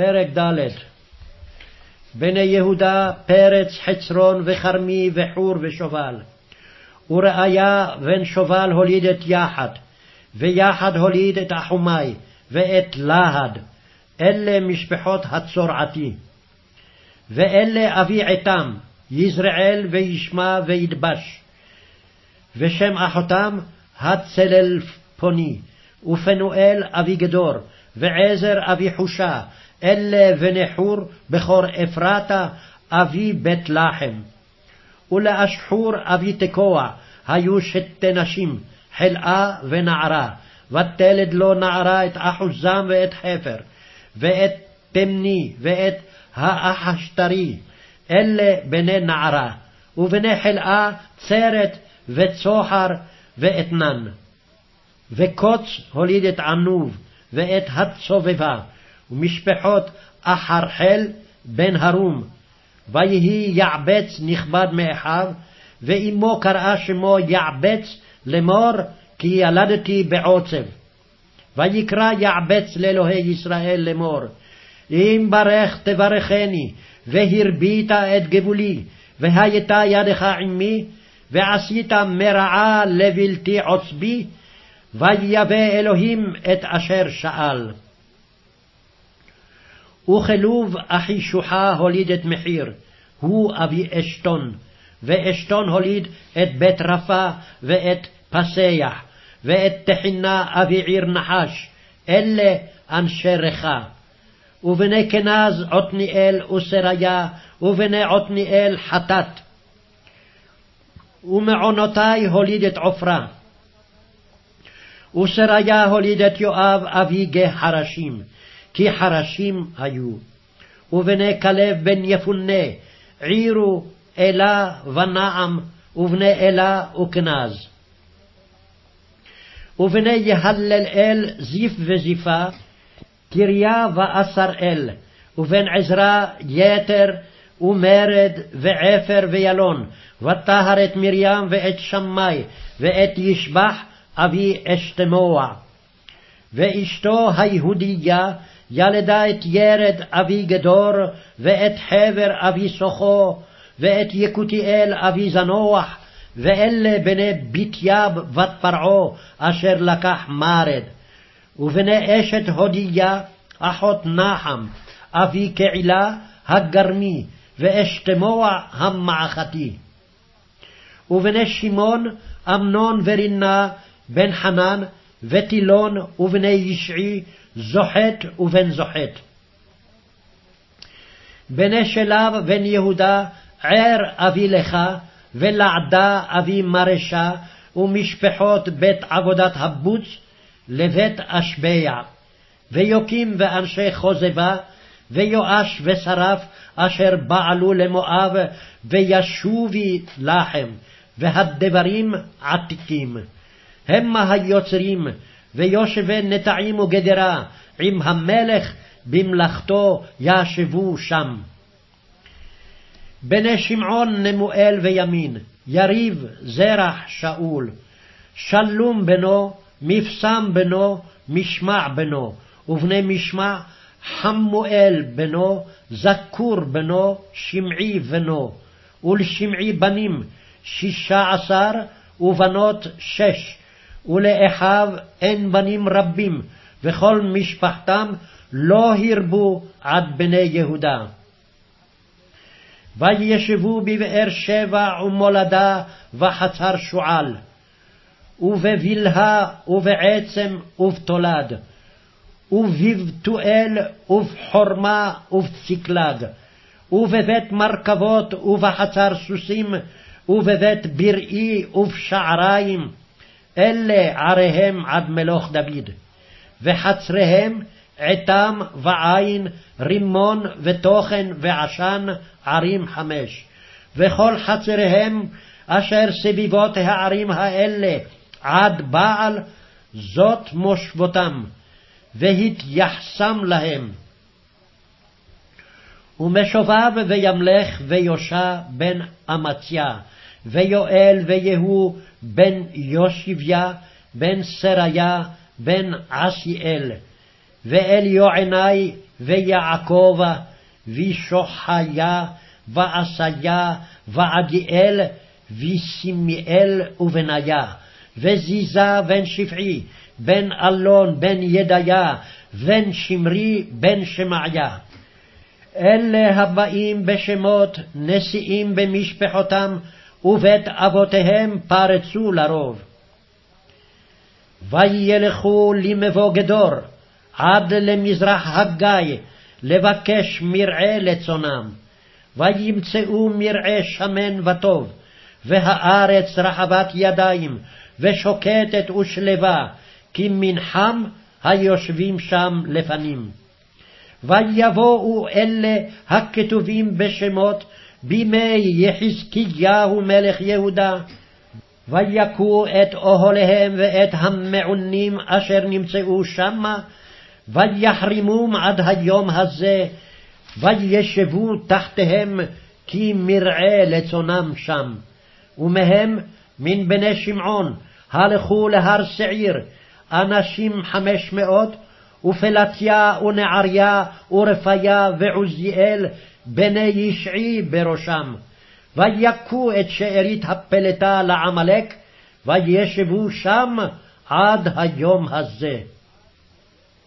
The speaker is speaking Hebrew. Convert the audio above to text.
פרק ד' בני יהודה, פרץ, חצרון וכרמי וחור ושובל. ורעיה בן שובל הוליד את יחד, ויחד הוליד את אחומי, ואת להד. אלה משפחות הצורעתי. ואלה אבי עתם, יזרעאל וישמע וידבש. ושם אחותם הצללפוני, ופנואל אבי גדור, ועזר אבי חושה, אלה ונחור בכור אפרתה אבי בית לחם. ולאשחור אבי תקוע היו שתי נשים, חלאה ונערה, ותלד לו נערה את אחוזם ואת חפר, ואת תמני ואת האחשתרי, אלה בני נערה, ובני חלאה צרת וצוחר ואתנן. וקוץ הוליד את ענוב, ואת הצובבה, ומשפחות אחרחל בן הרום. ויהי יעבץ נכבד מאחיו, ואמו קראה שמו יעבץ לאמור, כי ילדתי בעוצב. ויקרא יעבץ לאלוהי ישראל לאמור, אם ברך תברכני, והרבית את גבולי, והייתה ידך עמי, ועשית מרעה לבלתי עוצבי, ויבא אלוהים את אשר שאל. וכלוב אחי שוחה הוליד את מחיר, הוא אבי אשתון, ואשתון הוליד את בית רפה ואת פסח, ואת תחינה אבי עיר נחש, אלה אנשי ריחה. ובני כנז עתניאל וסריה, ובני עתניאל חטאת. ומעונותי הוליד את עופרה. וסריה הוליד את יואב אבי גה חרשים, כי חרשים היו. ובני כלב בן יפונה, עירו אלה ונעם, ובני אלה וכנז. ובני יהללאל זיף וזיפה, קריה ואסראל, ובן עזרא יתר ומרד ועפר וילון, וטהר את מרים ואת שמאי, ואת ישבח אבי אשתמוע. ואשתו היהודיה ילדה את ירד אבי גדור, ואת חבר אבי סוחו, ואת יקותיאל אבי זנוח, ואלה בני ביתיאב בת פרעה, אשר לקח מרד. ובני אשת הודיה, אחות נחם, אבי קהילה הגרמי, ואשתמוע המעכתי. ובני שמעון, אמנון ורינה, בן חנן, ותילון, ובני ישעי, זוחת ובן זוחת. בני שלב בן יהודה, ער אבי לך, ולעדה אבי מרשה, ומשפחות בית עבודת הבוץ, לבית אשבע. ויוקים ואנשי חוזבה, ויואש ושרף, אשר בעלו למואב, וישובי לחם, והדברים עתיקים. המה היוצרים, ויושבי נטעים וגדרה, עם המלך במלאכתו ישבו שם. בני שמעון נמואל וימין, יריב זרח שאול, שלום בנו, מפסם בנו, משמע בנו, ובני משמע חמואל בנו, זכור בנו, שמעי בנו, ולשמעי בנים שישה עשר, ובנות שש, ולאחיו אין בנים רבים, וכל משפחתם לא הרבו עד בני יהודה. וישבו בבאר שבע ומולדה וחצר שועל, ובבלהה ובעצם ובתולד, ובבתואל ובחורמה ובצקלג, ובבית מרכבות ובחצר סוסים, ובבית בראי ובשעריים, אלה עריהם עד מלוך דוד. וחצריהם עתם ועין, רימון ותוכן ועשן, ערים חמש. וכל חצריהם אשר סביבות הערים האלה עד בעל, זאת מושבותם, והתייחסם להם. ומשובב וימלך ויושע בן אמציה, ויואל ויהוא בן יושיביה, בן סריה, בן עשיאל, ואל יועני ויעקב, וישוחיה, ועשיה, ועדיאל, וסימיאל ובניה, וזיזה בן שפעי, בן אלון, בן ידיה, בן שמרי, בן שמעיה. אלה הבאים בשמות נשיאים במשפחותם, ובית אבותיהם פרצו לרוב. וילכו למבוא גדור, עד למזרח הגיא, לבקש מרעה לצונם. וימצאו מרעה שמן וטוב, והארץ רחבת ידיים, ושוקטת ושלווה, כי מנחם היושבים שם לפנים. ויבואו אלה הכתובים בשמות בימי יחזקיהו מלך יהודה, ויכו את אוהליהם ואת המעונים אשר נמצאו שמה, ויחרימום עד היום הזה, וישבו תחתיהם כי מרעה לצונם שם. ומהם מן בני שמעון הלכו להר שעיר, אנשים חמש מאות, ופלטיה ונעריה ורפיה ועוזיאל בני ישעי בראשם. ויכו את שארית הפלטה לעמלק, וישבו שם עד היום הזה.